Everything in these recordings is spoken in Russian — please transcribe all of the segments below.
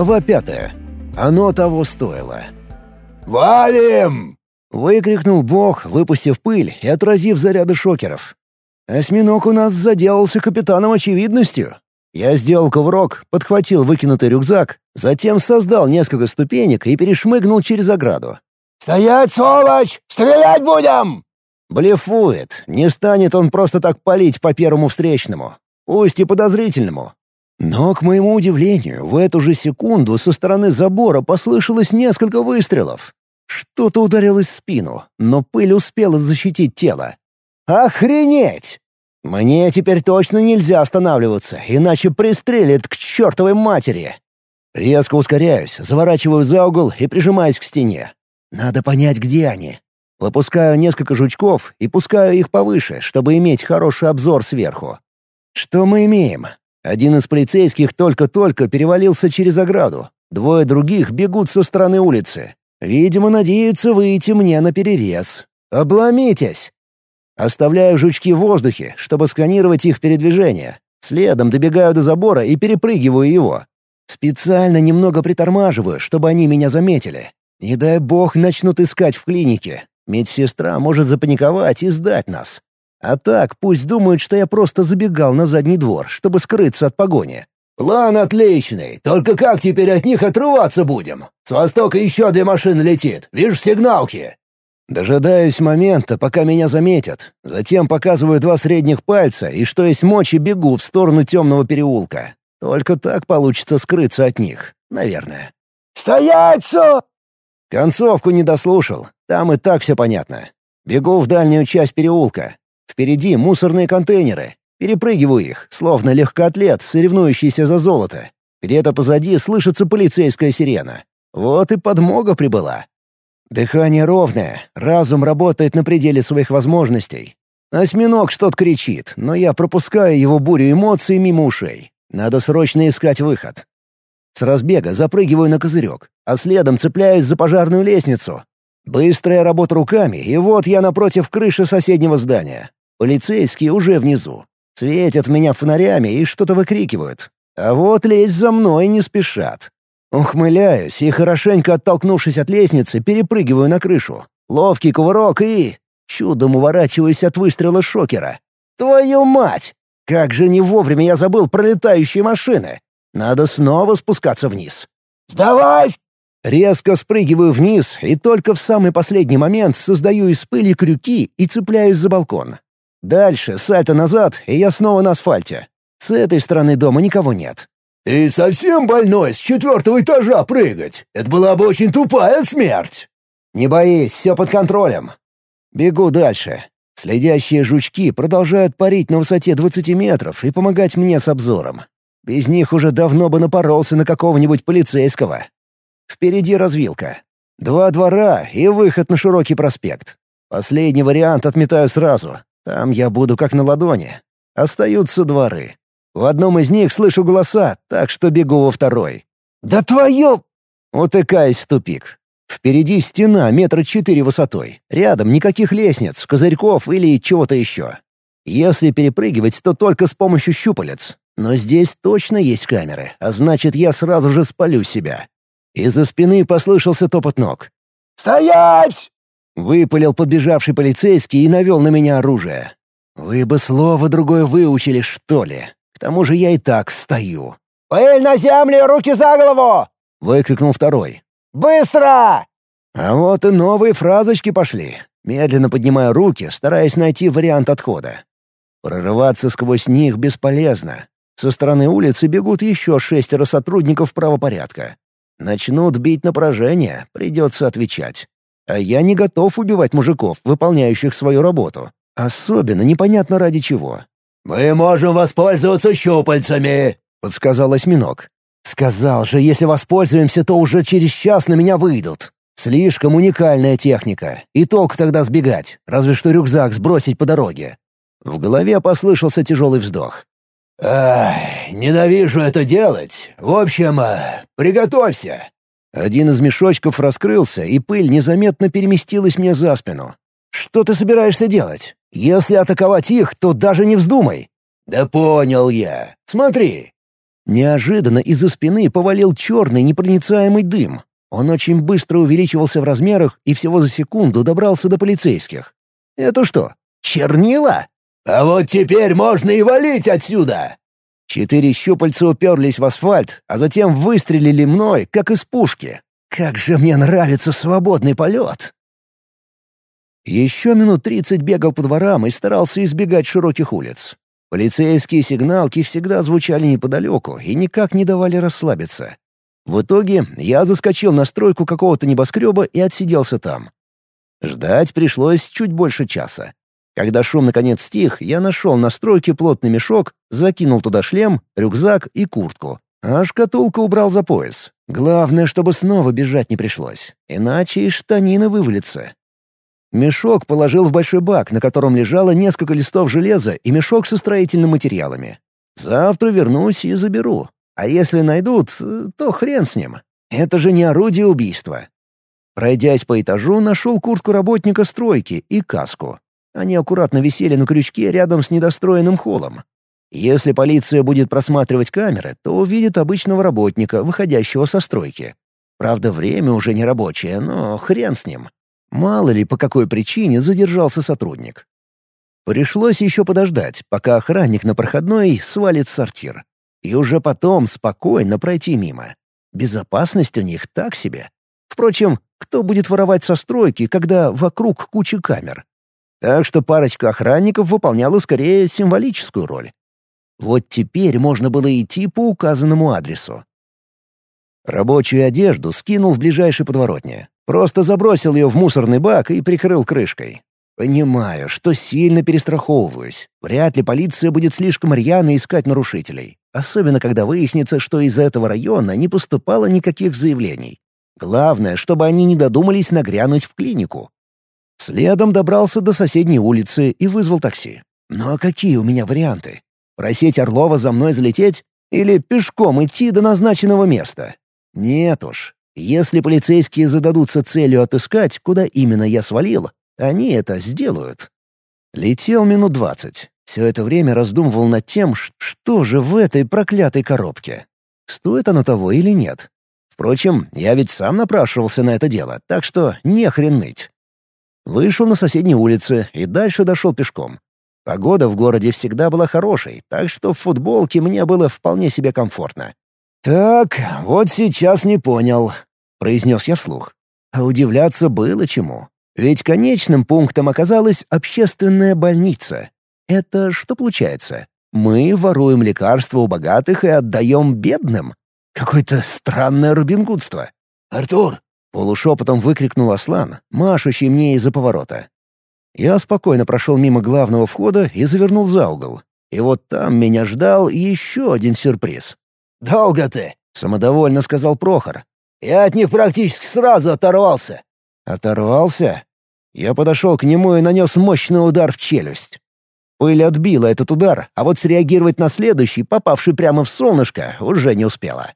Глава пятая. Оно того стоило. «Валим!» — выкрикнул бог, выпустив пыль и отразив заряды шокеров. Осьминог у нас заделался капитаном очевидностью. Я сделал кувырок, подхватил выкинутый рюкзак, затем создал несколько ступенек и перешмыгнул через ограду. «Стоять, сволочь! Стрелять будем!» Блефует. Не станет он просто так палить по первому встречному. Пусть и подозрительному. Но, к моему удивлению, в эту же секунду со стороны забора послышалось несколько выстрелов. Что-то ударилось в спину, но пыль успела защитить тело. «Охренеть!» Мне теперь точно нельзя останавливаться, иначе пристрелит к чертовой матери. Резко ускоряюсь, заворачиваю за угол и прижимаюсь к стене. Надо понять, где они. Выпускаю несколько жучков и пускаю их повыше, чтобы иметь хороший обзор сверху. Что мы имеем? Один из полицейских только-только перевалился через ограду. Двое других бегут со стороны улицы. Видимо, надеются выйти мне на перерез. Обломитесь! Оставляю жучки в воздухе, чтобы сканировать их передвижение. Следом добегаю до забора и перепрыгиваю его. Специально немного притормаживаю, чтобы они меня заметили. Не дай бог начнут искать в клинике. Медсестра может запаниковать и сдать нас. А так пусть думают, что я просто забегал на задний двор, чтобы скрыться от погони. «План отличный, только как теперь от них отрываться будем? С востока еще две машины летит, видишь сигналки?» Дожидаюсь момента, пока меня заметят. Затем показываю два средних пальца и, что есть мочи, бегу в сторону темного переулка. Только так получится скрыться от них, наверное. «Стоять, со!» Концовку не дослушал. Там и так все понятно. Бегу в дальнюю часть переулка. Впереди мусорные контейнеры. Перепрыгиваю их, словно легкоатлет, соревнующийся за золото. Где-то позади слышится полицейская сирена. Вот и подмога прибыла. Дыхание ровное, разум работает на пределе своих возможностей. Осьминог что-то кричит, но я пропускаю его бурю эмоций мимо ушей. Надо срочно искать выход. С разбега запрыгиваю на козырек, а следом цепляюсь за пожарную лестницу. Быстрая работа руками, и вот я напротив крыши соседнего здания. Полицейские уже внизу. Светят меня фонарями и что-то выкрикивают. А вот лезть за мной не спешат. Ухмыляюсь и, хорошенько оттолкнувшись от лестницы, перепрыгиваю на крышу. Ловкий кувырок и... Чудом уворачиваюсь от выстрела шокера. «Твою мать! Как же не вовремя я забыл про летающие машины! Надо снова спускаться вниз». «Сдавайся!» Резко спрыгиваю вниз и только в самый последний момент создаю из пыли крюки и цепляюсь за балкон. Дальше сальто назад, и я снова на асфальте. С этой стороны дома никого нет. «Ты совсем больной с четвертого этажа прыгать? Это была бы очень тупая смерть!» «Не боись, все под контролем!» Бегу дальше. Следящие жучки продолжают парить на высоте 20 метров и помогать мне с обзором. Без них уже давно бы напоролся на какого-нибудь полицейского. Впереди развилка. Два двора и выход на широкий проспект. Последний вариант отметаю сразу. Там я буду как на ладони. Остаются дворы. В одном из них слышу голоса, так что бегу во второй. «Да твою...» Утыкаюсь в тупик. Впереди стена метра четыре высотой. Рядом никаких лестниц, козырьков или чего-то еще. Если перепрыгивать, то только с помощью щупалец. Но здесь точно есть камеры, а значит, я сразу же спалю себя. Из-за спины послышался топот ног. «Стоять!» Выпалил подбежавший полицейский и навел на меня оружие. «Вы бы слово другое выучили, что ли? К тому же я и так стою». «Пыль на землю, руки за голову!» — выкрикнул второй. «Быстро!» А вот и новые фразочки пошли. Медленно поднимаю руки, стараясь найти вариант отхода. Прорываться сквозь них бесполезно. Со стороны улицы бегут еще шестеро сотрудников правопорядка. Начнут бить на поражение, придется отвечать. А я не готов убивать мужиков, выполняющих свою работу. Особенно непонятно ради чего. «Мы можем воспользоваться щупальцами», — подсказал осьминог. «Сказал же, если воспользуемся, то уже через час на меня выйдут. Слишком уникальная техника. И толк тогда сбегать, разве что рюкзак сбросить по дороге». В голове послышался тяжелый вздох. «Ах, ненавижу это делать. В общем, э, приготовься». Один из мешочков раскрылся, и пыль незаметно переместилась мне за спину. «Что ты собираешься делать? Если атаковать их, то даже не вздумай». «Да понял я. Смотри». Неожиданно из-за спины повалил черный непроницаемый дым. Он очень быстро увеличивался в размерах и всего за секунду добрался до полицейских. «Это что, чернила?» «А вот теперь можно и валить отсюда!» Четыре щупальца уперлись в асфальт, а затем выстрелили мной, как из пушки. Как же мне нравится свободный полет! Еще минут тридцать бегал по дворам и старался избегать широких улиц. Полицейские сигналки всегда звучали неподалеку и никак не давали расслабиться. В итоге я заскочил на стройку какого-то небоскреба и отсиделся там. Ждать пришлось чуть больше часа. Когда шум наконец стих, я нашел на стройке плотный мешок, закинул туда шлем, рюкзак и куртку. А шкатулку убрал за пояс. Главное, чтобы снова бежать не пришлось. Иначе и штанины вывалятся. Мешок положил в большой бак, на котором лежало несколько листов железа и мешок со строительными материалами. Завтра вернусь и заберу. А если найдут, то хрен с ним. Это же не орудие убийства. Пройдясь по этажу, нашел куртку работника стройки и каску. Они аккуратно висели на крючке рядом с недостроенным холлом. Если полиция будет просматривать камеры, то увидит обычного работника, выходящего со стройки. Правда, время уже не рабочее, но хрен с ним. Мало ли, по какой причине задержался сотрудник. Пришлось еще подождать, пока охранник на проходной свалит сортир. И уже потом спокойно пройти мимо. Безопасность у них так себе. Впрочем, кто будет воровать со стройки, когда вокруг куча камер? Так что парочка охранников выполняла скорее символическую роль. Вот теперь можно было идти по указанному адресу. Рабочую одежду скинул в ближайшей подворотне. Просто забросил ее в мусорный бак и прикрыл крышкой. Понимаю, что сильно перестраховываюсь. Вряд ли полиция будет слишком рьяно искать нарушителей. Особенно, когда выяснится, что из этого района не поступало никаких заявлений. Главное, чтобы они не додумались нагрянуть в клинику. Следом добрался до соседней улицы и вызвал такси. Ну а какие у меня варианты? Просить Орлова за мной залететь? Или пешком идти до назначенного места? Нет уж. Если полицейские зададутся целью отыскать, куда именно я свалил, они это сделают. Летел минут двадцать. Все это время раздумывал над тем, что же в этой проклятой коробке. Стоит оно того или нет? Впрочем, я ведь сам напрашивался на это дело, так что не хрен ныть. Вышел на соседней улице и дальше дошел пешком. Погода в городе всегда была хорошей, так что в футболке мне было вполне себе комфортно. «Так, вот сейчас не понял», — произнес я вслух. А удивляться было чему. Ведь конечным пунктом оказалась общественная больница. Это что получается? Мы воруем лекарства у богатых и отдаем бедным? Какое-то странное рубингудство. «Артур, Полушепотом выкрикнул Аслан, машущий мне из-за поворота. Я спокойно прошел мимо главного входа и завернул за угол. И вот там меня ждал еще один сюрприз. «Долго ты?» — самодовольно сказал Прохор. «Я от них практически сразу оторвался». «Оторвался?» Я подошел к нему и нанес мощный удар в челюсть. Пыль отбила этот удар, а вот среагировать на следующий, попавший прямо в солнышко, уже не успела.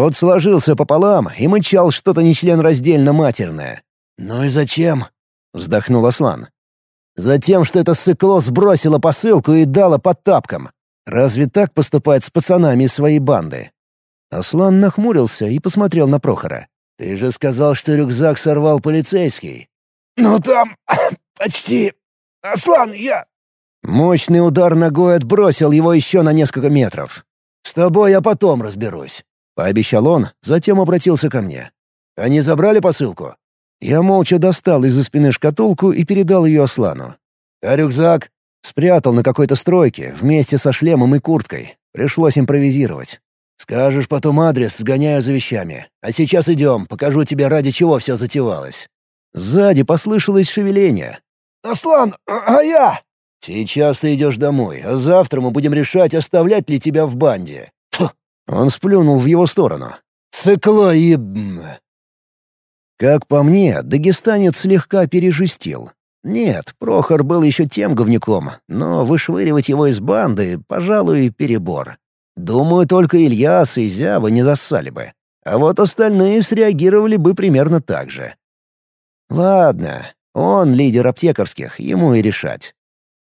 Тот сложился пополам и мычал что-то нечленораздельно матерное. «Ну и зачем?» — вздохнул Аслан. «Затем, что это сыкло сбросило посылку и дало под тапкам. Разве так поступает с пацанами своей банды?» Аслан нахмурился и посмотрел на Прохора. «Ты же сказал, что рюкзак сорвал полицейский». «Ну там... почти... Аслан, я...» Мощный удар ногой отбросил его еще на несколько метров. «С тобой я потом разберусь. — пообещал он, затем обратился ко мне. «Они забрали посылку?» Я молча достал из-за спины шкатулку и передал ее Аслану. «А рюкзак?» Спрятал на какой-то стройке, вместе со шлемом и курткой. Пришлось импровизировать. «Скажешь потом адрес, сгоняю за вещами. А сейчас идем, покажу тебе, ради чего все затевалось». Сзади послышалось шевеление. «Аслан, а, а я?» «Сейчас ты идешь домой, а завтра мы будем решать, оставлять ли тебя в банде. Он сплюнул в его сторону. «Сыкло и...» Как по мне, дагестанец слегка пережестил. Нет, Прохор был еще тем говнюком, но вышвыривать его из банды, пожалуй, перебор. Думаю, только Ильяс и Зява не зассали бы. А вот остальные среагировали бы примерно так же. Ладно, он лидер аптекарских, ему и решать.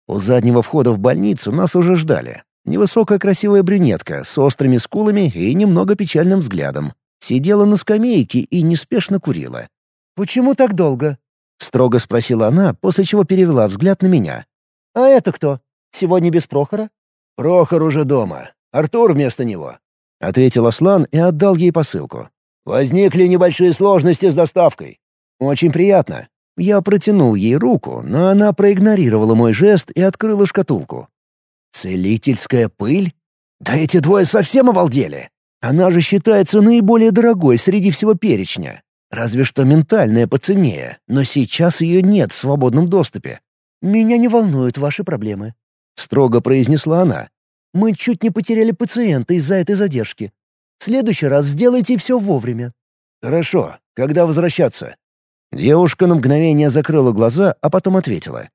У заднего входа в больницу нас уже ждали. Невысокая красивая брюнетка с острыми скулами и немного печальным взглядом. Сидела на скамейке и неспешно курила. «Почему так долго?» — строго спросила она, после чего перевела взгляд на меня. «А это кто? Сегодня без Прохора?» «Прохор уже дома. Артур вместо него», — ответил Аслан и отдал ей посылку. «Возникли небольшие сложности с доставкой». «Очень приятно». Я протянул ей руку, но она проигнорировала мой жест и открыла шкатулку. «Целительская пыль? Да эти двое совсем обалдели! Она же считается наиболее дорогой среди всего перечня. Разве что ментальная поценнее, но сейчас ее нет в свободном доступе. «Меня не волнуют ваши проблемы», — строго произнесла она. «Мы чуть не потеряли пациента из-за этой задержки. В следующий раз сделайте все вовремя». «Хорошо. Когда возвращаться?» Девушка на мгновение закрыла глаза, а потом ответила.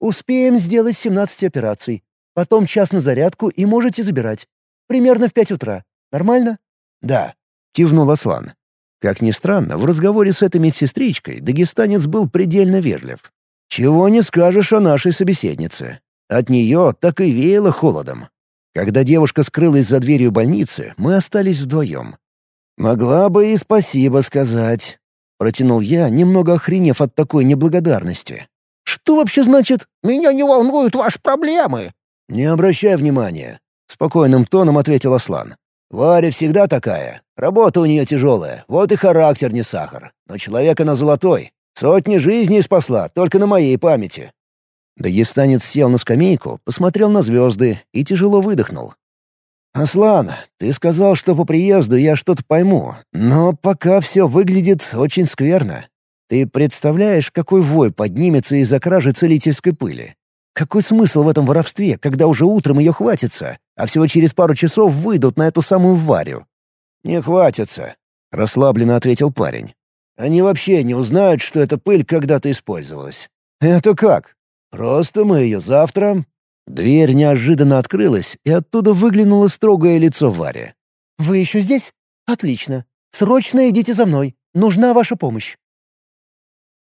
«Успеем сделать 17 операций. Потом час на зарядку и можете забирать. Примерно в пять утра. Нормально?» «Да», — кивнул Аслан. Как ни странно, в разговоре с этой медсестричкой дагестанец был предельно вежлив. Чего не скажешь о нашей собеседнице. От нее так и веяло холодом. Когда девушка скрылась за дверью больницы, мы остались вдвоем. «Могла бы и спасибо сказать», — протянул я, немного охренев от такой неблагодарности. «Что вообще значит «меня не волнуют ваши проблемы»?» «Не обращай внимания», — спокойным тоном ответил Аслан. Варя всегда такая. Работа у нее тяжелая, вот и характер не сахар. Но человек она золотой. Сотни жизней спасла, только на моей памяти». Дагестанец сел на скамейку, посмотрел на звезды и тяжело выдохнул. «Аслан, ты сказал, что по приезду я что-то пойму, но пока все выглядит очень скверно. Ты представляешь, какой вой поднимется из-за кражи целительской пыли? Какой смысл в этом воровстве, когда уже утром ее хватится, а всего через пару часов выйдут на эту самую Варю?» «Не хватится», — расслабленно ответил парень. «Они вообще не узнают, что эта пыль когда-то использовалась». «Это как? Просто мы ее завтра...» Дверь неожиданно открылась, и оттуда выглянуло строгое лицо Вари. «Вы еще здесь? Отлично. Срочно идите за мной. Нужна ваша помощь».